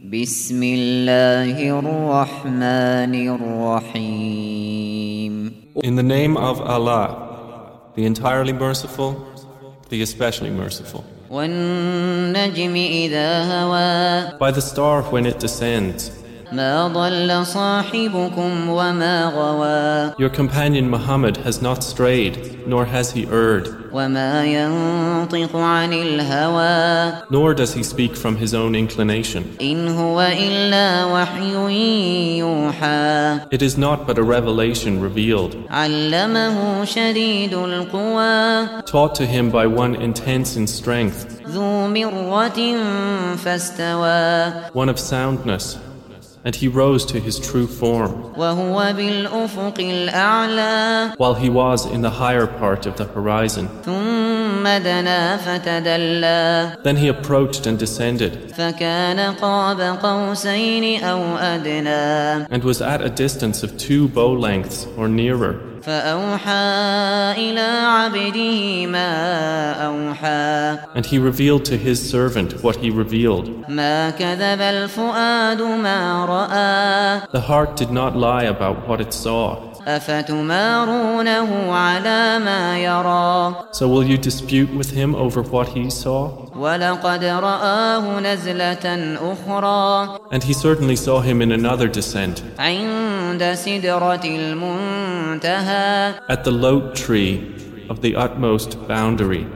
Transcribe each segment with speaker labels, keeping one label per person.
Speaker 1: بسم الله الرحمن الرحيم
Speaker 2: In the name of Allah, the entirely merciful, the especially merciful.
Speaker 1: والنجم إذا هوى
Speaker 2: By the star when it descends, Your companion Muhammad has not strayed, nor has he erred. Nor does he speak from his own inclination. It is not but a revelation revealed. Taught to him by one intense in strength. One of soundness and he rose to his true form. While he was in the higher part of the horizon. Then he approached and descended. And was at a distance of two bow lengths or nearer. And he revealed to his servant what he revealed. The heart did not lie about what it saw. So will you dispute with him over what he saw? And he certainly saw him in another descent. at the lote tree of the utmost boundary.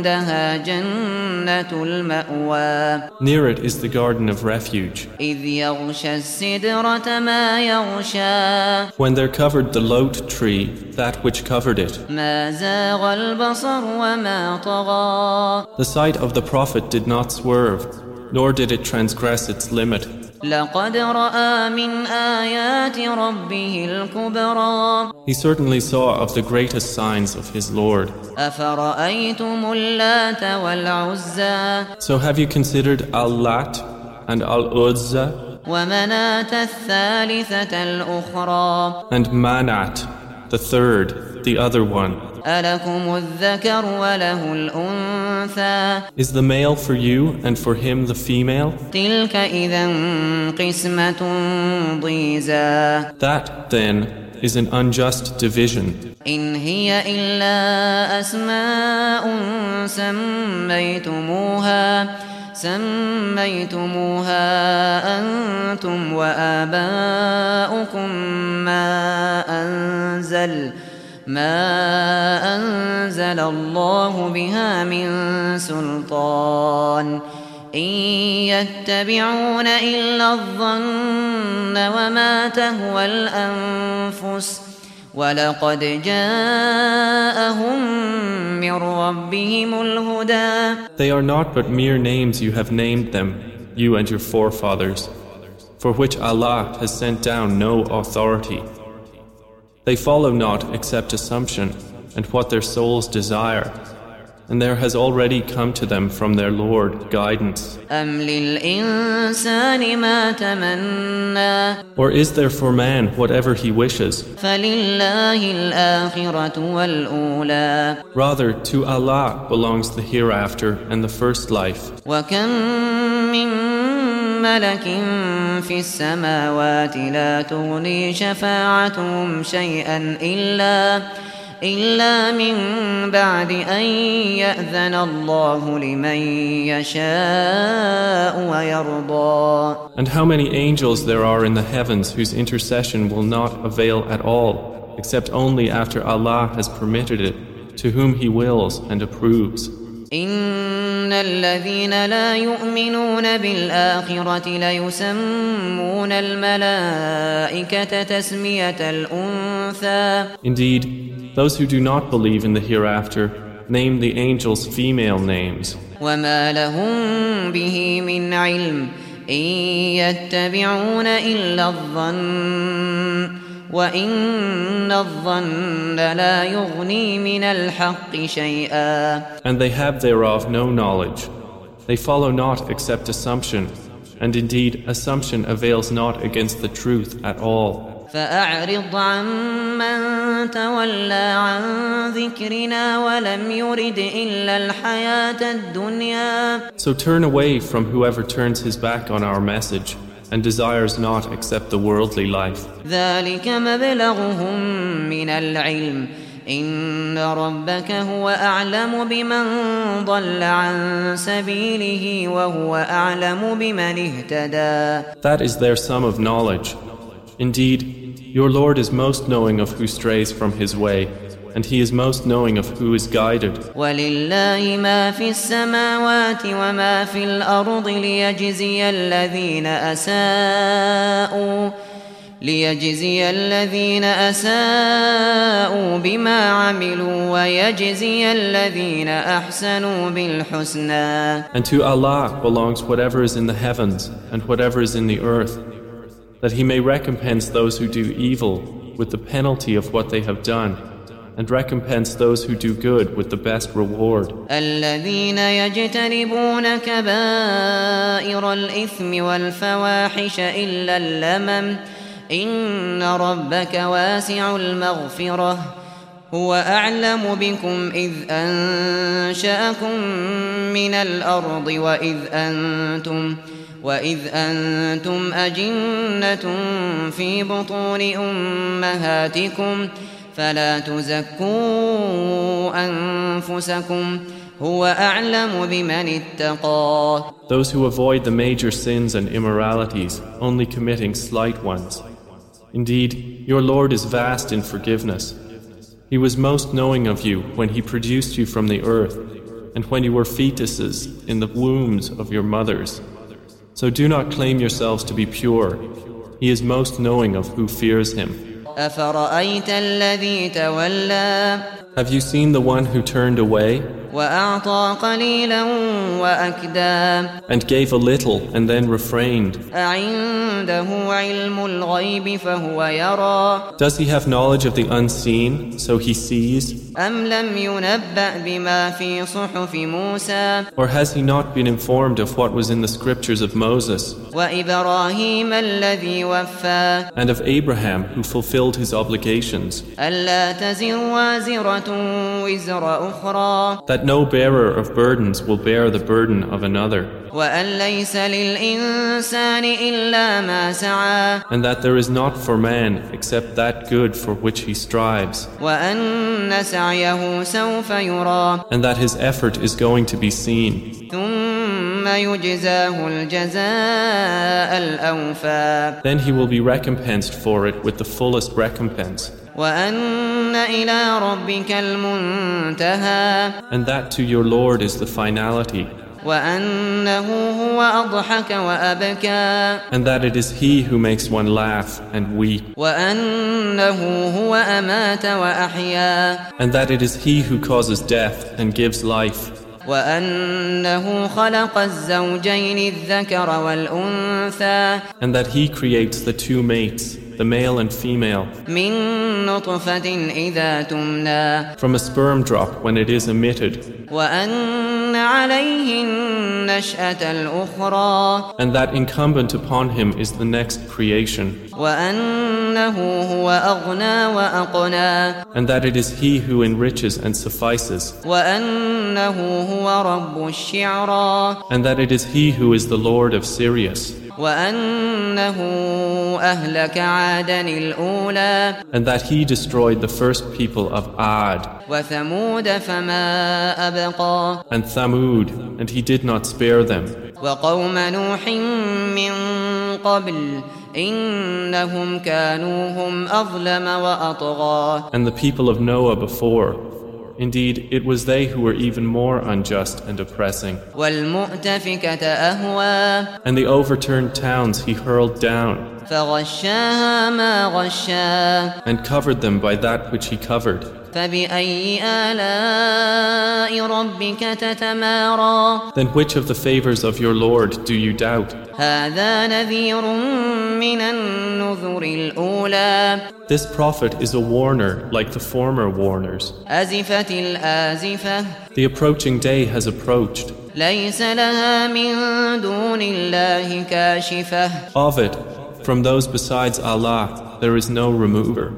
Speaker 1: عندها جنة المأوى
Speaker 2: Near it is the garden of refuge.
Speaker 1: إذ يغشى السدرة ما يغشى
Speaker 2: When there covered the lote tree, that which covered it,
Speaker 1: ما زاغ البصر وما طغى
Speaker 2: the sight of the Prophet did not swerve, nor did it transgress its limit. He certainly saw of the greatest signs of his Lord. So have you considered Al-Lat and Al-Uzza? And Manat, the third, the other one.
Speaker 1: ألكم الذكر وله الأنثى
Speaker 2: Is the male for you and for him the female?
Speaker 1: تلك إذا قسمة ضيزى
Speaker 2: That, then, is an unjust division.
Speaker 1: إن هي إلا أسماء سميتموها سميتموها أنتم وآباؤكم ما أنزل ما أنزل الله بها من سلطان إن يتبعون إلا الظن وما تهوى الأنفس ولقد جاءهم من ربهم الهدى
Speaker 2: They are not but mere names you have named them, you and your forefathers, for which Allah has sent down no authority. They follow not except assumption and what their souls desire, and there has already come to them from their Lord guidance. Or is there for man whatever he wishes? Rather, to Allah belongs the hereafter and the first life.
Speaker 1: وكم من ملك في السماوات لا تغني شفاعتهم شيئا إلا إلا من بعد أن يأذن الله لمن يشاء ويرضى
Speaker 2: And how many angels there are in the heavens whose intercession will not avail at all, except only after Allah has permitted it to whom He wills and approves.
Speaker 1: إن الذين لا يؤمنون بالآخرة ليسمون الملائكة تسمية الأنثى.
Speaker 2: Indeed, those who do not believe in the hereafter name the angels female names,
Speaker 1: وما لهم به من علم إن يتبعون إلا الظن. وإن الظن لا يغني من الحق شيئا
Speaker 2: and they have thereof no knowledge. They follow not except assumption, and indeed assumption avails not against the truth at all.
Speaker 1: فأعرض عمن تولى عن ذكرنا ولم يرد إلا الحياة الدنيا
Speaker 2: So turn away from whoever turns his back on our message and desires not except the worldly life.
Speaker 1: ذلك مبلغهم من العلم إن ربك هو أعلم بمن ضل عن سبيله وهو أعلم بمن اهتدى
Speaker 2: That is their sum of knowledge. Indeed, your Lord is most knowing of who strays from his way, and he is most knowing of who is guided.
Speaker 1: ولله ما في السماوات وما في الأرض ليجزي الذين أساءوا ليجزي الذين أساءوا بما عملوا ويجزي الذين أحسنوا بالحسنى
Speaker 2: And to Allah belongs whatever is in the heavens and whatever is in the earth, that he may recompense those who do evil with the penalty of what they have done, And recompense those who do good with the best reward.
Speaker 1: الذين كبائر الإثم والفواحش إلا اللمم إن ربك واسع المغفرة هو أعلم بكم إذ أنشأكم من الأرض وإذ أنتم وإذ أنتم أجنة في بطون أمهاتكم فلا تزكوا أنفسكم هو أعلم بمن اتقى
Speaker 2: Those who avoid the major sins and immoralities, only committing slight ones. Indeed, your Lord is vast in forgiveness. He was most knowing of you when He produced you from the earth, and when you were fetuses in the wombs of your mothers. So do not claim yourselves to be pure. He is most knowing of who fears Him.
Speaker 1: أفرأيت الذي تولى
Speaker 2: Have you seen the one who turned away? And gave a little and then refrained. Does he have knowledge of the unseen, so he sees? Or has he not been informed of what was in the scriptures of Moses? And of Abraham, who fulfilled his obligations. That no bearer of burdens will bear the burden of another. And that there is not for man except that good for which he strives. And that his effort is going to be seen. Then he will be recompensed for it with the fullest recompense. And that to your Lord is the finality. And that it is He who makes one laugh and weep. And that it is He who causes death and gives life.
Speaker 1: وأنه خلق الزوجين الذكر والأنثى
Speaker 2: and that he creates the two mates, the male and female. From a sperm drop when it is emitted. And that incumbent upon him is the next creation. And that it is he who enriches and suffices. And that it is he who is the Lord of Sirius. And that he destroyed the first people of Ad and Thamud, and he did not spare them. And the people of Noah before Indeed, it was they who were even more unjust and oppressing. And the overturned towns he hurled down and covered them by that which he covered. Then which of the favors of your Lord do you doubt? This prophet is a warner like the former warners. The approaching day has approached. Of it, from those besides Allah,
Speaker 1: there is no remover.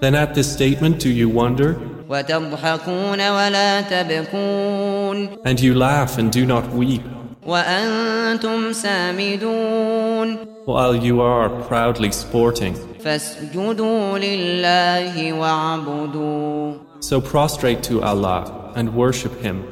Speaker 1: Then at this statement do you wonder? And you laugh and do not weep. While you are proudly sporting. So prostrate to Allah and worship Him.